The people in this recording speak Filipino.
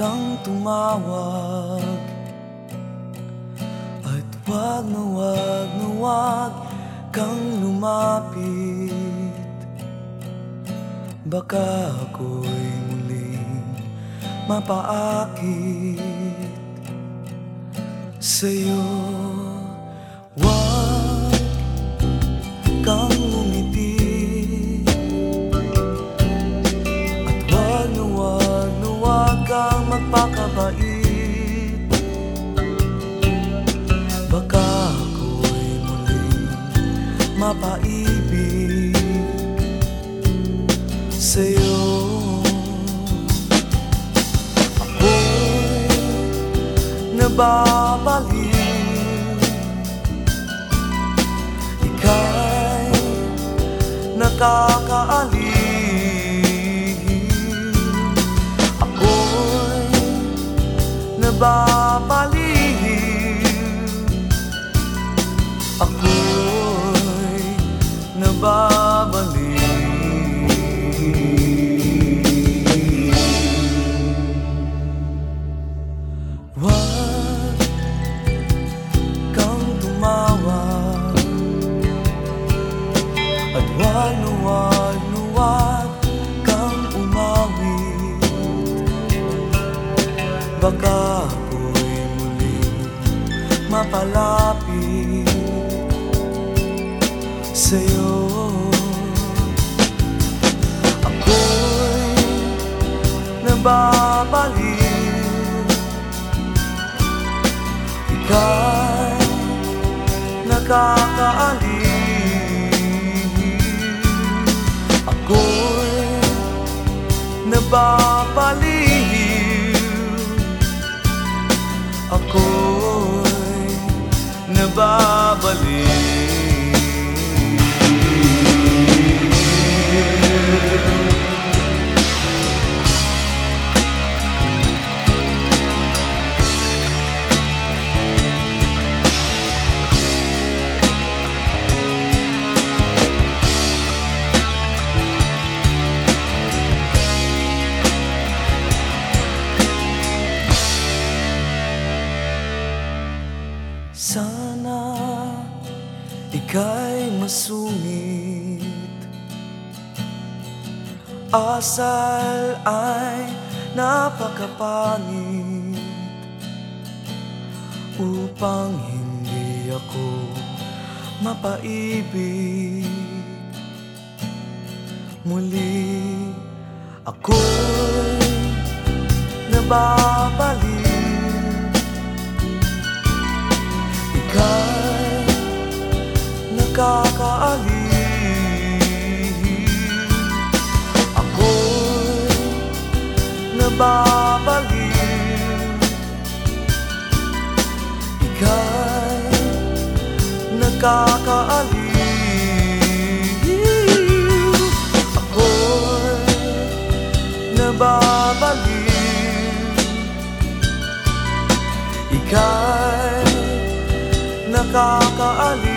kang tumawag. At wag na wag na wag kang lumapit. Baka ako'y muling mapaakit. Sa'yo mapaibig Sa'yo. Ako'y nababalik Ika'y nakakaaliw Ako'y nababaliw nababaliw Wag kang tumawag At wag na wag na wag kang umawit Baka ako'y muling mapalapit Sa'yo nababaliw Ika'y nakakaaliw Ako'y nababaliw. Ako'y nababaliw Sana ika'y masungit. Asal ay napakapangit Upang hindi ako mapaibig. Muli ako'y nababalik nababaliw Ika'y nakakaaliw Ako'y nababaliw Ika'y nakakaaliw